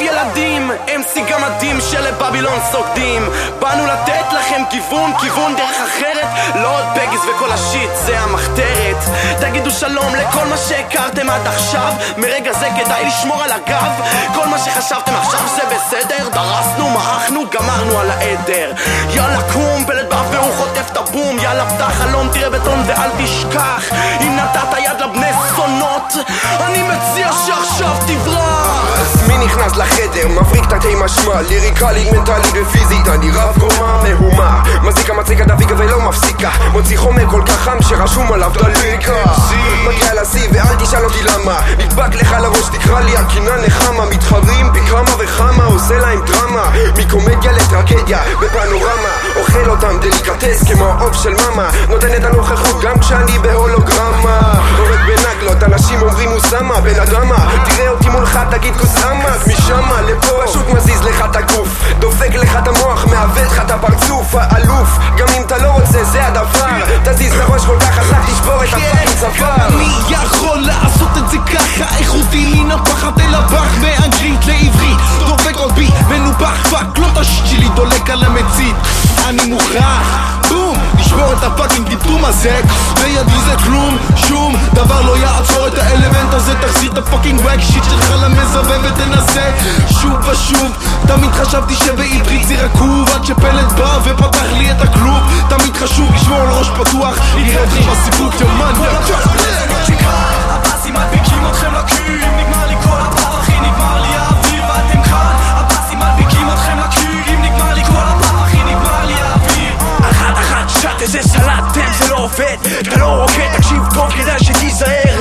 ילדים, MC גמדים שלבבילון סוגדים. באנו לתת לכם כיוון, כיוון דרך אחרת. לא עוד בגיס וכל השיט, זה המחתרת. תגידו שלום לכל מה שהכרתם עד עכשיו. מרגע זה כדאי לשמור על הגב. כל מה שחשבתם עכשיו זה בסדר. דרסנו, מעכנו, גמרנו על העדר. יאללה קום, פלט באף והוא חוטף את הבום. יאללה פתח חלום, תראה בטון ואל תשכח. אם נתת יד לבני זונות אני מציע שעכשיו תברח נכנס לחדר? מבריק תתי משמע ליריקלית, מנטלית ופיזית אני רב קומה מהומה מזיקה מציקה דפיקה ולא מפסיקה. מוציא חומר כל כך חם שרשום עליו דליקה מגיע לשיא ואל תשאל אותי למה. נדבק לך לראש תקרא לי הקינה נחמה. מתחרים פי כמה וכמה עושה להם דרמה. מקומדיה לטרגדיה בפנורמה. אוכל אותם דליקטס כמו העוף של מאמה. נותן את הנוכחות גם כשאני בהולוגרמה ככה איכותי לי נפחת אל הבח מאנגלית לעברית דופק עוד בי מנופח פאק לא את השיט שלי דולק על המצית. אני מוכרח בום לשבור את הפאקינג טמטום הזה. בידי זה כלום שום דבר לא יעצור את האלמנט הזה. תחזיר את הפאקינג וואק שיט שלך למזווה ותנסה. שוב ושוב תמיד חשבתי שבעברית זה רקוב עד שפלט בא ופתח לי את הכלוב. תמיד חשוב לשמור על ראש פתוח אתכם בסיפוק תימן הבאסים מדביקים אתכם לקיר אם נגמר לי כל הפח אחי נגמר לי האוויר ואתם כאן. הבאסים מדביקים אתכם לקיר אם נגמר לי כל הפח אחי נגמר לי האוויר. אחת אחת שט איזה סלטתם זה לא עובד. אתה לא רוקד תקשיב טוב כדאי שתיזהר.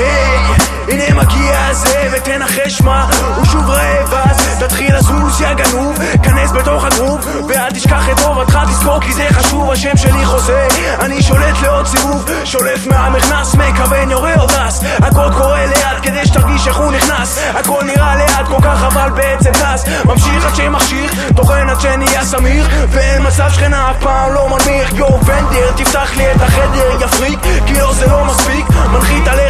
הנה מגיע הזה ותנחש מה הוא שוב רעב. אז תתחיל לזוז יא גנוב כנס בתוך הגרוב ואל תשכח את טובתך תזכור כי זה חשוב אני שולט לעוד סיבוב שולף מהמכנס מכוון יורה עוד דס הקוד קורא לאט כדי שתרגיש איך הוא נכנס. הכל נראה לאט כל כך אבל בעצם טס. ממשיך עד שמכשיר טוחן עד שנהיה סמיר. ואין מצב שכנה אף פעם לא מנמיך. יו ונדר תפתח לי את החדר יפריק כי לא זה לא מספיק. מנחית עליך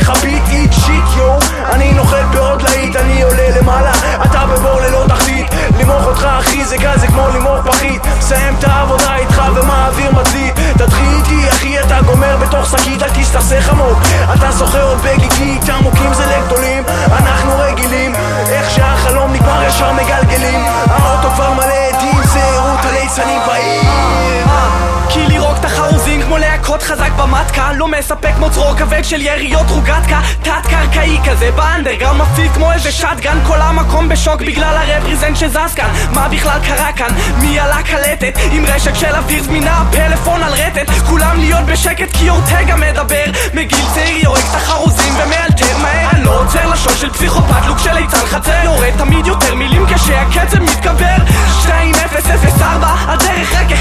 תסתכסך עמוק אתה זוכר עוד בגיגית עמוקים זה לגדולים אנחנו רגילים איך שהחלום נגמר ישר מגלגלים. האוטו כבר כמו להכות חזק במטקה לא מספק כמו צרור כבד של יריות רוגטקה. תת-קרקעי כזה באנדרגראונד מפציץ כמו איזה שטגן. כל המקום בשוק בגלל הרפריזנט שזז כאן. מה בכלל קרה כאן? מי על הקלטת? עם רשת של אוויר זמינה פלאפון על רטט. כולם להיות בשקט כי אורטגה מדבר. מגיל צעיר יורק את החרוזים ומאלתר מהר. אני לא עוצר לשון של פסיכופת לוק של ליצן חצר. יורד תמיד יותר מילים כשהקצב מתגבר. 2004 הדרך רק